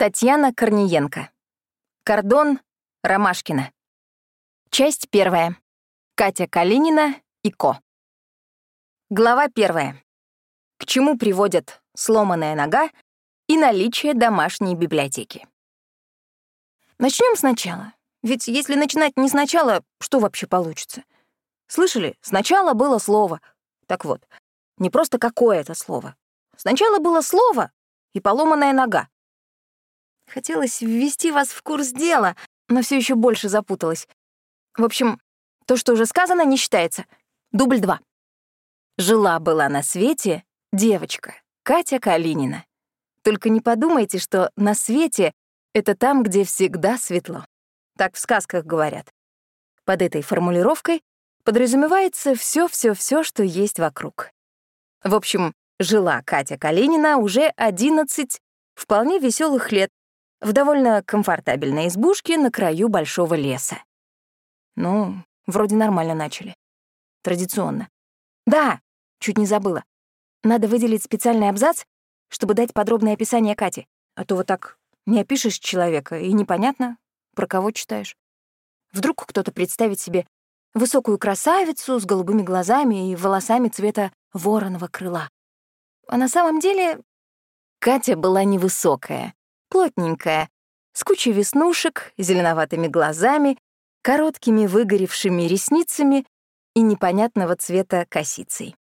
Татьяна Корниенко. Кордон Ромашкина. Часть первая. Катя Калинина и Ко. Глава первая. К чему приводят сломанная нога и наличие домашней библиотеки. Начнем сначала. Ведь если начинать не сначала, что вообще получится? Слышали? Сначала было слово. Так вот, не просто какое-то слово. Сначала было слово и поломанная нога. Хотелось ввести вас в курс дела, но все еще больше запуталась. В общем, то, что уже сказано, не считается. Дубль два. Жила-была на свете девочка, Катя Калинина. Только не подумайте, что на свете — это там, где всегда светло. Так в сказках говорят. Под этой формулировкой подразумевается все, все, все, что есть вокруг. В общем, жила Катя Калинина уже 11 вполне веселых лет в довольно комфортабельной избушке на краю большого леса. Ну, вроде нормально начали. Традиционно. Да, чуть не забыла. Надо выделить специальный абзац, чтобы дать подробное описание Кати, а то вот так не опишешь человека, и непонятно, про кого читаешь. Вдруг кто-то представит себе высокую красавицу с голубыми глазами и волосами цвета вороного крыла. А на самом деле Катя была невысокая, плотненькая, с кучей веснушек, зеленоватыми глазами, короткими выгоревшими ресницами и непонятного цвета косицей.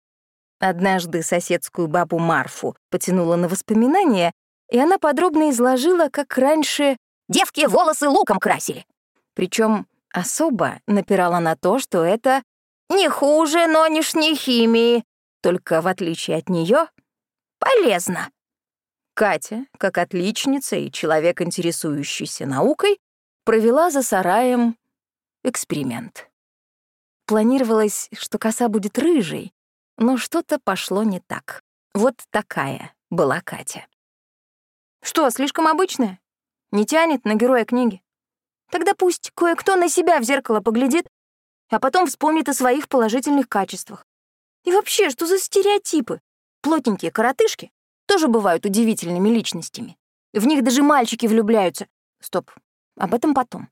Однажды соседскую бабу Марфу потянула на воспоминания, и она подробно изложила, как раньше девки волосы луком красили. Причем особо напирала на то, что это не хуже нынешней химии, только в отличие от нее полезно. Катя, как отличница и человек, интересующийся наукой, провела за сараем эксперимент. Планировалось, что коса будет рыжей, но что-то пошло не так. Вот такая была Катя. Что, слишком обычная? Не тянет на героя книги? Тогда пусть кое-кто на себя в зеркало поглядит, а потом вспомнит о своих положительных качествах. И вообще, что за стереотипы? Плотненькие коротышки тоже бывают удивительными личностями. В них даже мальчики влюбляются. Стоп, об этом потом.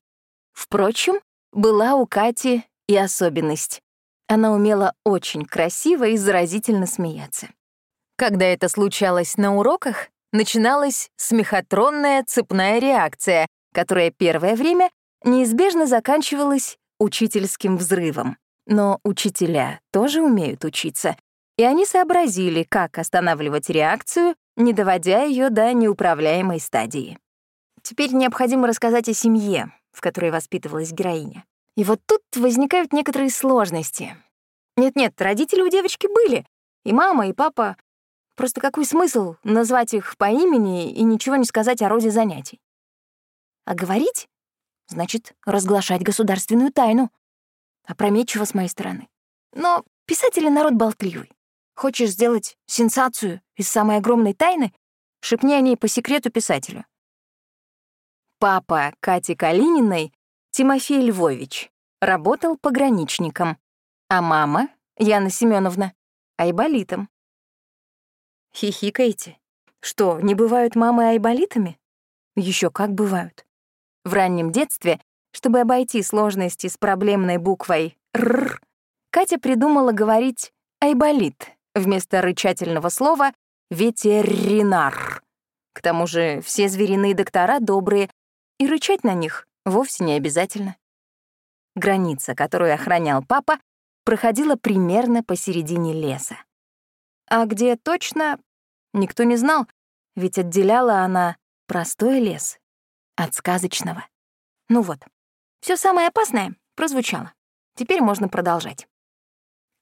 Впрочем, была у Кати и особенность. Она умела очень красиво и заразительно смеяться. Когда это случалось на уроках, начиналась смехотронная цепная реакция, которая первое время неизбежно заканчивалась учительским взрывом. Но учителя тоже умеют учиться, и они сообразили, как останавливать реакцию, не доводя ее до неуправляемой стадии. Теперь необходимо рассказать о семье, в которой воспитывалась героиня. И вот тут возникают некоторые сложности. Нет-нет, родители у девочки были, и мама, и папа. Просто какой смысл назвать их по имени и ничего не сказать о роде занятий? А говорить — значит разглашать государственную тайну. Опрометчиво с моей стороны. Но писатели — народ болтливый. Хочешь сделать сенсацию из самой огромной тайны? Шепни о ней по секрету писателю. Папа Кати Калининой, Тимофей Львович, работал пограничником, а мама, Яна Семеновна, айболитом. Хихикаете? Что, не бывают мамы айболитами? Еще как бывают. В раннем детстве, чтобы обойти сложности с проблемной буквой «р», Катя придумала говорить «айболит», Вместо рычательного слова — ветеринар. К тому же все звериные доктора добрые, и рычать на них вовсе не обязательно. Граница, которую охранял папа, проходила примерно посередине леса. А где точно, никто не знал, ведь отделяла она простой лес от сказочного. Ну вот, все самое опасное прозвучало. Теперь можно продолжать.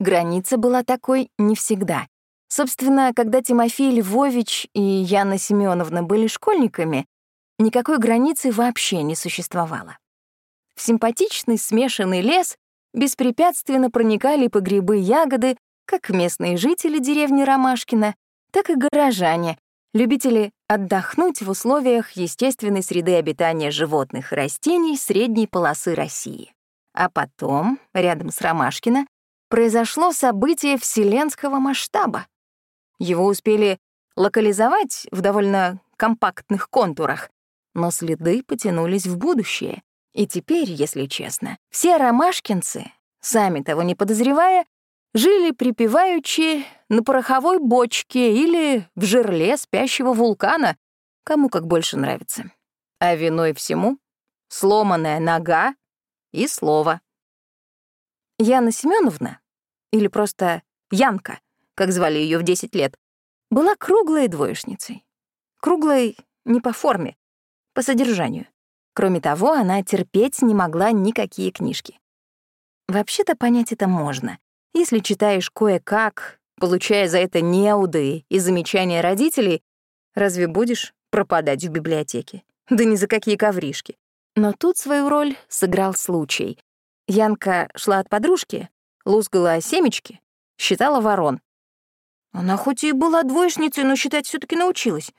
Граница была такой не всегда. Собственно, когда Тимофей Львович и Яна Семеновна были школьниками, никакой границы вообще не существовало. В симпатичный смешанный лес беспрепятственно проникали по грибы ягоды как местные жители деревни Ромашкина, так и горожане, любители отдохнуть в условиях естественной среды обитания животных и растений средней полосы России. А потом, рядом с Ромашкино, произошло событие вселенского масштаба. Его успели локализовать в довольно компактных контурах, но следы потянулись в будущее. И теперь, если честно, все ромашкинцы, сами того не подозревая, жили припеваючи на пороховой бочке или в жерле спящего вулкана, кому как больше нравится. А виной всему — сломанная нога и слово. Яна Семеновна, или просто Янка, как звали ее в 10 лет, была круглой двоечницей. Круглой не по форме, по содержанию. Кроме того, она терпеть не могла никакие книжки. Вообще-то понять это можно, если читаешь кое-как, получая за это неуды и замечания родителей, разве будешь пропадать в библиотеке? Да ни за какие ковришки. Но тут свою роль сыграл случай. Янка шла от подружки, лузгала семечки, считала ворон. Она хоть и была двоечницей, но считать все таки научилась.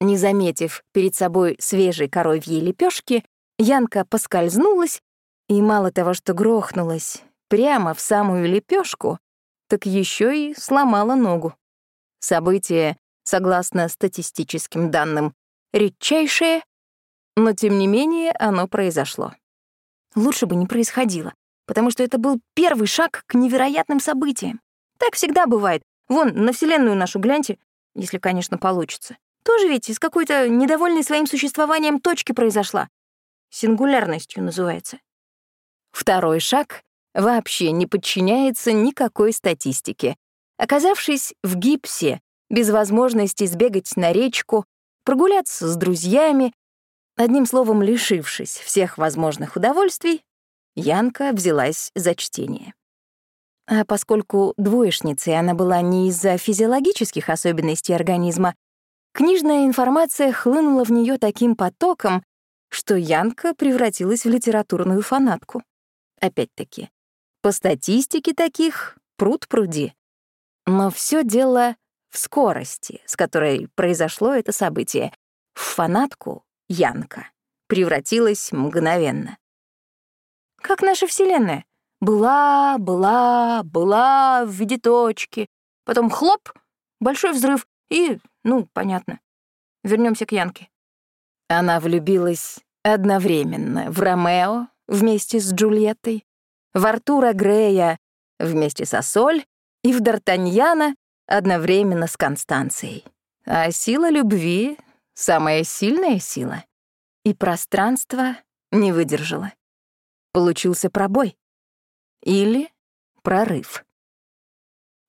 Не заметив перед собой свежей коровьей лепешки, Янка поскользнулась и мало того, что грохнулась прямо в самую лепешку, так еще и сломала ногу. Событие, согласно статистическим данным, редчайшее, но тем не менее оно произошло. Лучше бы не происходило, потому что это был первый шаг к невероятным событиям. Так всегда бывает. Вон, на Вселенную нашу гляньте, если, конечно, получится. Тоже ведь из какой-то недовольной своим существованием точки произошла. Сингулярностью называется. Второй шаг вообще не подчиняется никакой статистике. Оказавшись в гипсе, без возможности сбегать на речку, прогуляться с друзьями, одним словом, лишившись всех возможных удовольствий, Янка взялась за чтение. А поскольку двоечницей она была не из-за физиологических особенностей организма, книжная информация хлынула в нее таким потоком, что Янка превратилась в литературную фанатку. Опять-таки, по статистике таких пруд пруди. Но все дело в скорости, с которой произошло это событие. В фанатку Янка превратилась мгновенно. Как наша Вселенная. Была, была, была в виде точки. Потом хлоп, большой взрыв и, ну, понятно. Вернемся к Янке. Она влюбилась одновременно в Ромео вместе с Джульеттой, в Артура Грея вместе со Соль и в Д'Артаньяна одновременно с Констанцией. А сила любви — самая сильная сила. И пространство не выдержало. Получился пробой. Или прорыв.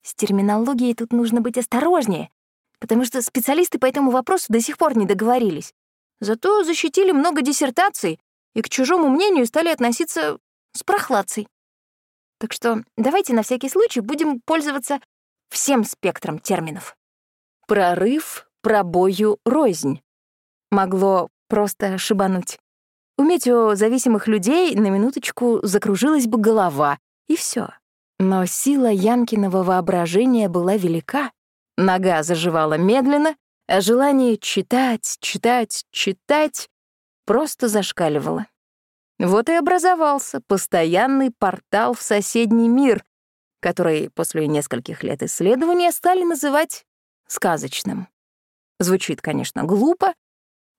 С терминологией тут нужно быть осторожнее, потому что специалисты по этому вопросу до сих пор не договорились. Зато защитили много диссертаций и к чужому мнению стали относиться с прохладцей. Так что давайте на всякий случай будем пользоваться всем спектром терминов. Прорыв, пробою, рознь. Могло просто шибануть. У метеозависимых людей на минуточку закружилась бы голова, и все. Но сила Янкиного воображения была велика. Нога заживала медленно, а желание читать, читать, читать просто зашкаливало. Вот и образовался постоянный портал в соседний мир, который после нескольких лет исследования стали называть сказочным. Звучит, конечно, глупо,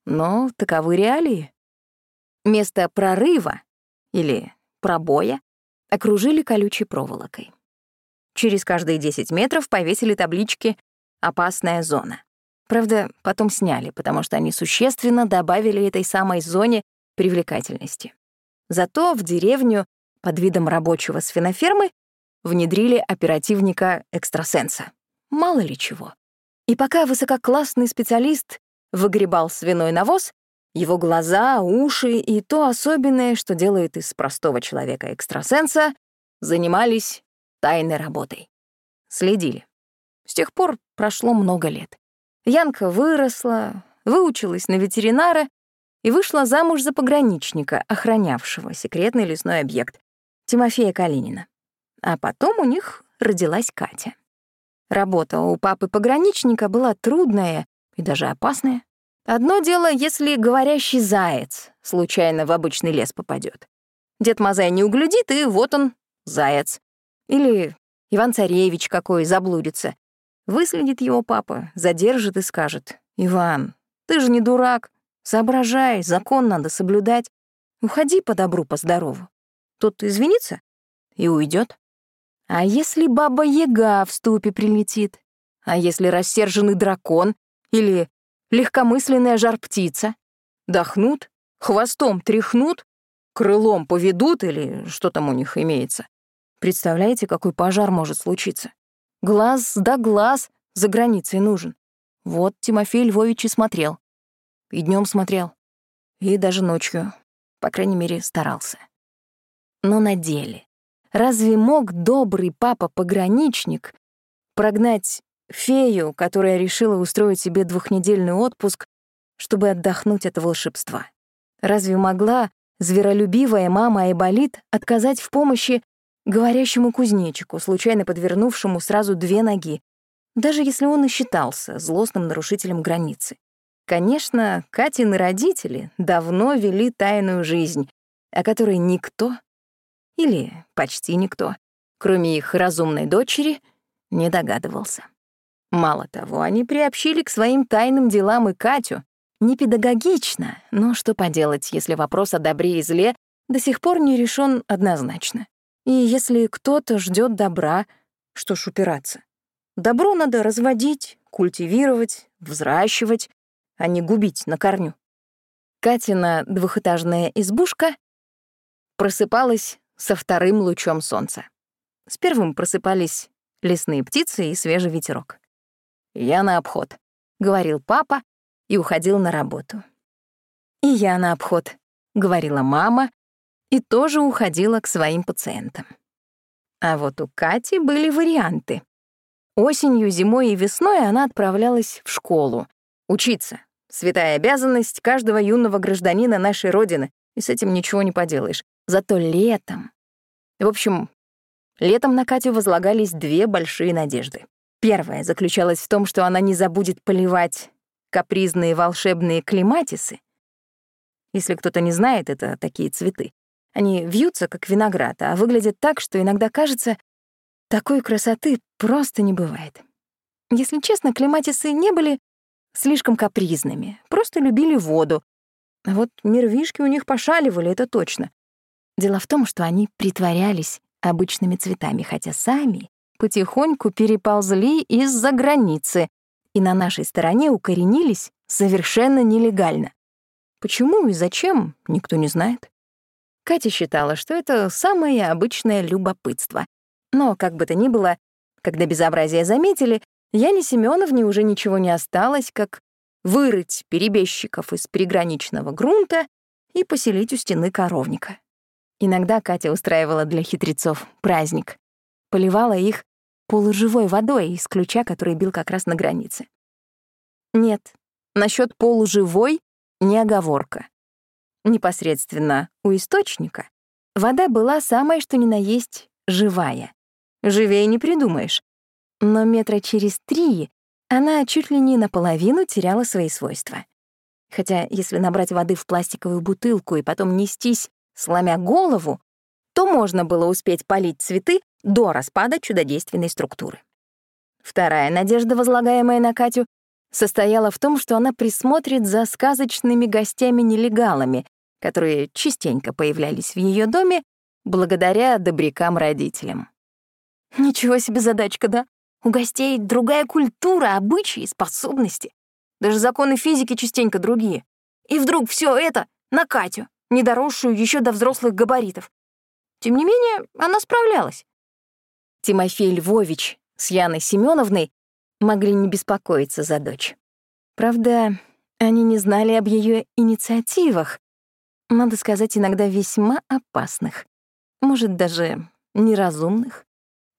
но таковы реалии. Место прорыва или пробоя окружили колючей проволокой. Через каждые 10 метров повесили таблички «Опасная зона». Правда, потом сняли, потому что они существенно добавили этой самой зоне привлекательности. Зато в деревню под видом рабочего свинофермы внедрили оперативника-экстрасенса. Мало ли чего. И пока высококлассный специалист выгребал свиной навоз, его глаза, уши и то особенное, что делает из простого человека экстрасенса, занимались тайной работой. Следили. С тех пор прошло много лет. Янка выросла, выучилась на ветеринара и вышла замуж за пограничника, охранявшего секретный лесной объект, Тимофея Калинина. А потом у них родилась Катя. Работа у папы пограничника была трудная и даже опасная. Одно дело, если говорящий заяц случайно в обычный лес попадет. Дед Мазай не углядит, и вот он, заяц. Или Иван-царевич какой заблудится. Выследит его папа, задержит и скажет, «Иван, ты же не дурак, Соображай, закон надо соблюдать. Уходи по добру, по здорову. Тот извинится и уйдет. А если баба Яга в ступе прилетит? А если рассерженный дракон или легкомысленная жар-птица? Дохнут, хвостом тряхнут, крылом поведут или что там у них имеется. Представляете, какой пожар может случиться? Глаз да глаз за границей нужен. Вот Тимофей Львович и смотрел. И днем смотрел. И даже ночью. По крайней мере, старался. Но на деле, разве мог добрый папа-пограничник прогнать фею, которая решила устроить себе двухнедельный отпуск, чтобы отдохнуть от волшебства? Разве могла зверолюбивая мама Айболит отказать в помощи говорящему кузнечику, случайно подвернувшему сразу две ноги, даже если он и считался злостным нарушителем границы? Конечно, Катины родители давно вели тайную жизнь, о которой никто, или почти никто, кроме их разумной дочери, не догадывался. Мало того, они приобщили к своим тайным делам и Катю. Не педагогично, но что поделать, если вопрос о добре и зле до сих пор не решен однозначно. И если кто-то ждет добра, что ж упираться? Добро надо разводить, культивировать, взращивать, а не губить на корню. Катина двухэтажная избушка просыпалась со вторым лучом солнца. С первым просыпались лесные птицы и свежий ветерок. «Я на обход», — говорил папа и уходил на работу. «И я на обход», — говорила мама и тоже уходила к своим пациентам. А вот у Кати были варианты. Осенью, зимой и весной она отправлялась в школу, учиться. Святая обязанность каждого юного гражданина нашей Родины, и с этим ничего не поделаешь. Зато летом... В общем, летом на Катю возлагались две большие надежды. Первая заключалась в том, что она не забудет поливать капризные волшебные клематисы. Если кто-то не знает, это такие цветы. Они вьются, как виноград, а выглядят так, что иногда кажется, такой красоты просто не бывает. Если честно, клематисы не были слишком капризными, просто любили воду. А вот нервишки у них пошаливали, это точно. Дело в том, что они притворялись обычными цветами, хотя сами потихоньку переползли из-за границы и на нашей стороне укоренились совершенно нелегально. Почему и зачем, никто не знает. Катя считала, что это самое обычное любопытство. Но, как бы то ни было, когда безобразие заметили, Яне Семеновне уже ничего не осталось, как вырыть перебежчиков из приграничного грунта и поселить у стены коровника. Иногда Катя устраивала для хитрецов праздник. Поливала их полуживой водой из ключа, который бил как раз на границе. Нет, насчет полуживой не оговорка. Непосредственно у источника вода была самая что ни на есть живая. Живее не придумаешь. Но метра через три она чуть ли не наполовину теряла свои свойства. Хотя если набрать воды в пластиковую бутылку и потом нестись, сломя голову, то можно было успеть полить цветы до распада чудодейственной структуры. Вторая надежда, возлагаемая на Катю, состояла в том, что она присмотрит за сказочными гостями-нелегалами, которые частенько появлялись в ее доме благодаря добрякам-родителям. Ничего себе задачка, да? У гостей другая культура, обычаи, способности. Даже законы физики частенько другие. И вдруг все это на Катю, недоросшую еще до взрослых габаритов. Тем не менее, она справлялась. Тимофей Львович с Яной Семеновной могли не беспокоиться за дочь. Правда, они не знали об ее инициативах, надо сказать, иногда весьма опасных, может, даже неразумных.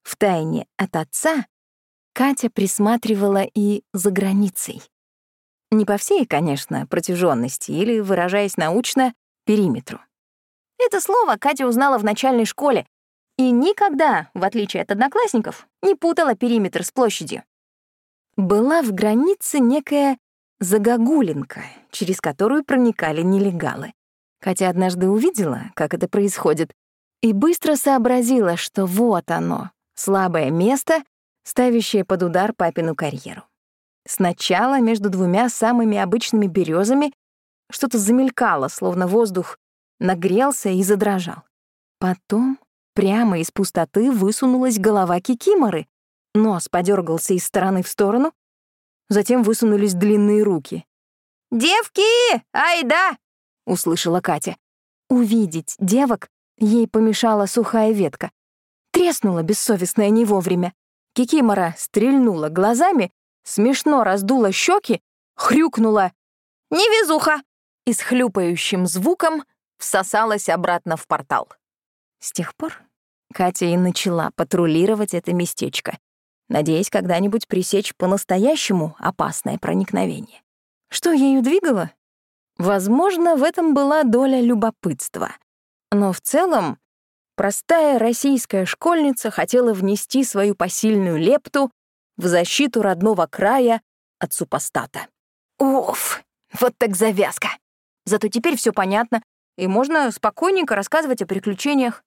Втайне от отца Катя присматривала и за границей. Не по всей, конечно, протяженности или, выражаясь научно, периметру. Это слово Катя узнала в начальной школе и никогда, в отличие от одноклассников, не путала периметр с площадью. Была в границе некая загогулинка, через которую проникали нелегалы. Катя однажды увидела, как это происходит, и быстро сообразила, что вот оно, слабое место, ставящее под удар папину карьеру. Сначала между двумя самыми обычными березами Что-то замелькало, словно воздух нагрелся и задрожал. Потом прямо из пустоты высунулась голова Кикиморы. Нос подергался из стороны в сторону, затем высунулись длинные руки. «Девки! Ай да!» — услышала Катя. Увидеть девок ей помешала сухая ветка. Треснула бессовестная не вовремя. Кикимора стрельнула глазами, смешно раздула щеки, хрюкнула «Невезуха!» и с хлюпающим звуком всосалась обратно в портал. С тех пор Катя и начала патрулировать это местечко, надеясь когда-нибудь пресечь по-настоящему опасное проникновение. Что ею двигало? Возможно, в этом была доля любопытства. Но в целом простая российская школьница хотела внести свою посильную лепту в защиту родного края от супостата. Уф, вот так завязка. Зато теперь все понятно, и можно спокойненько рассказывать о приключениях.